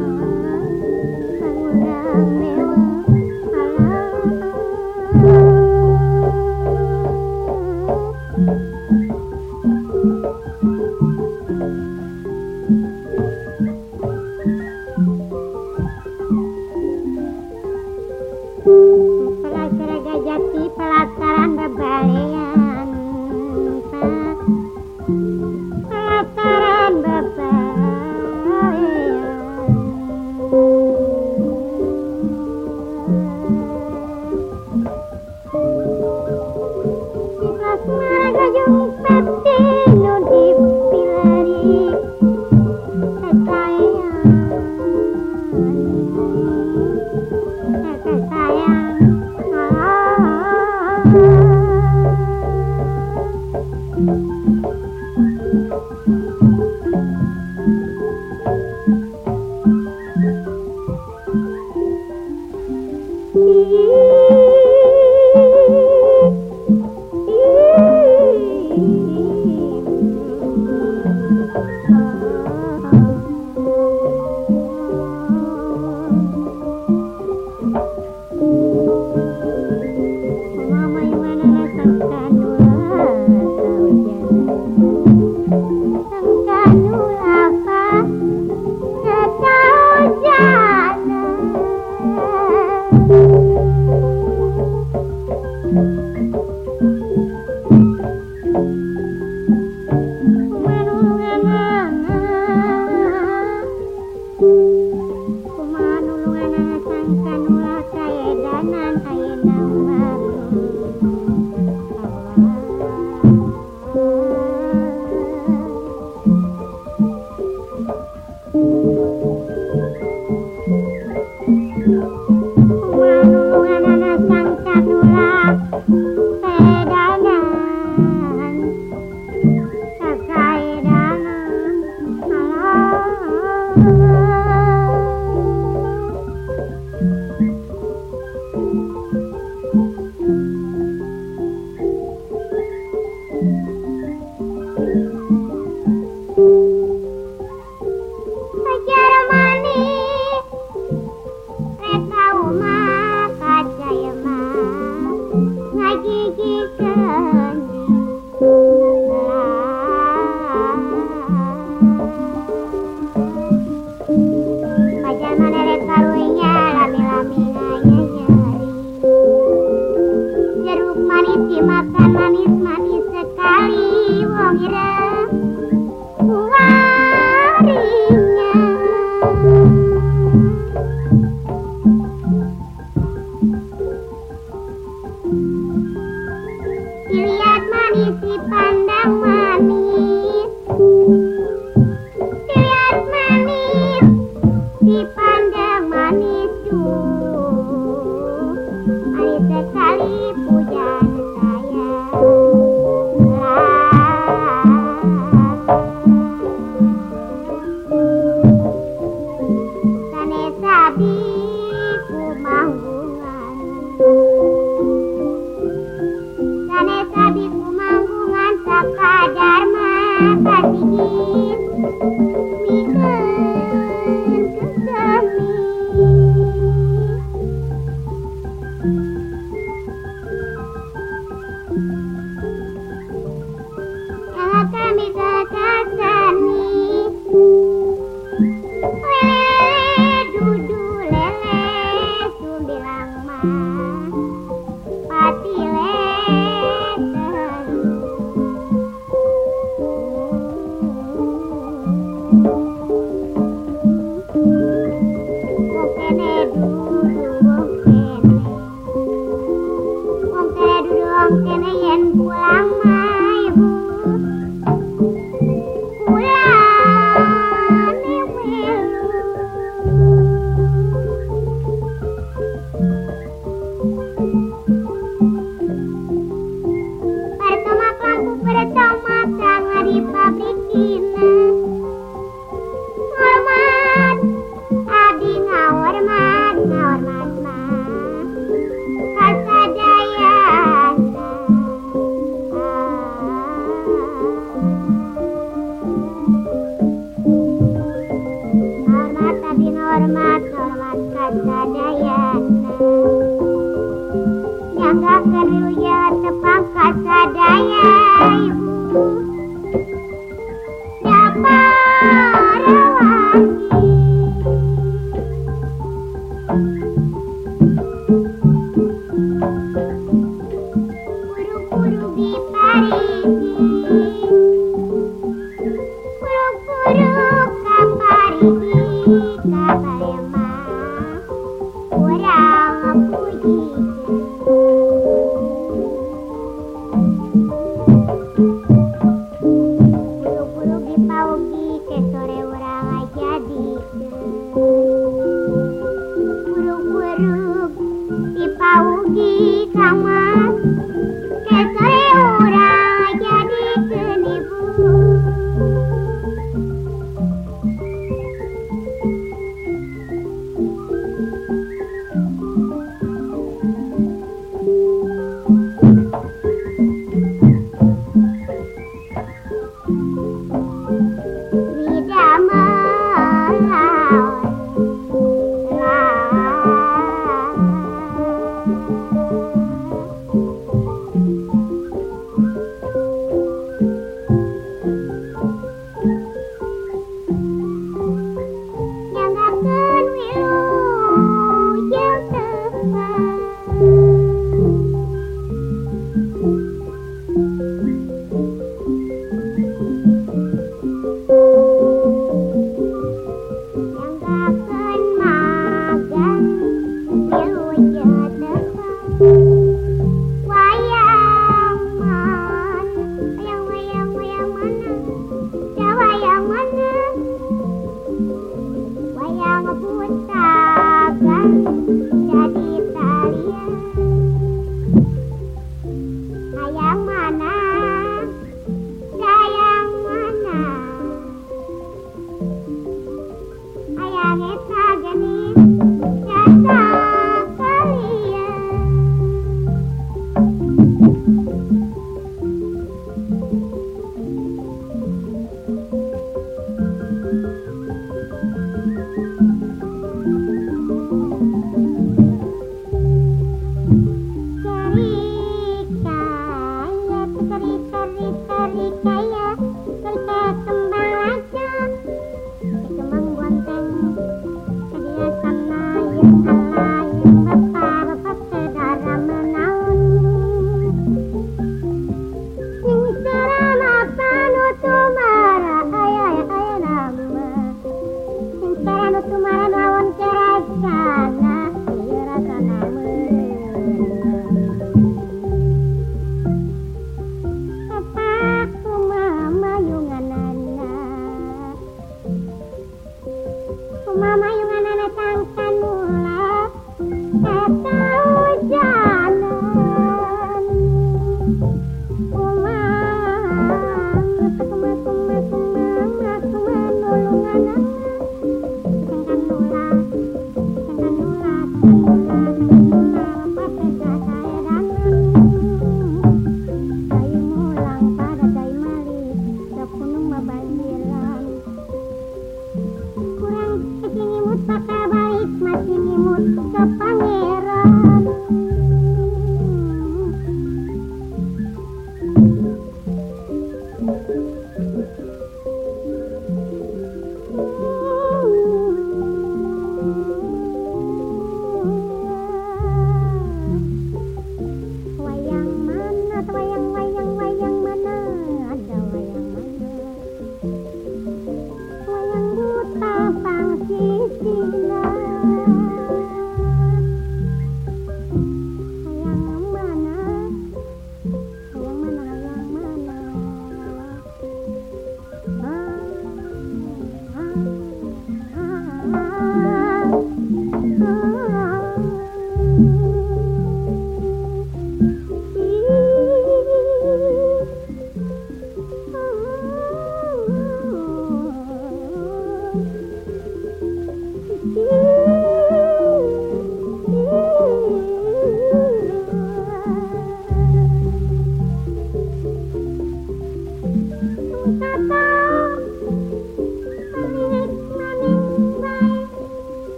you. Música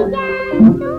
Sana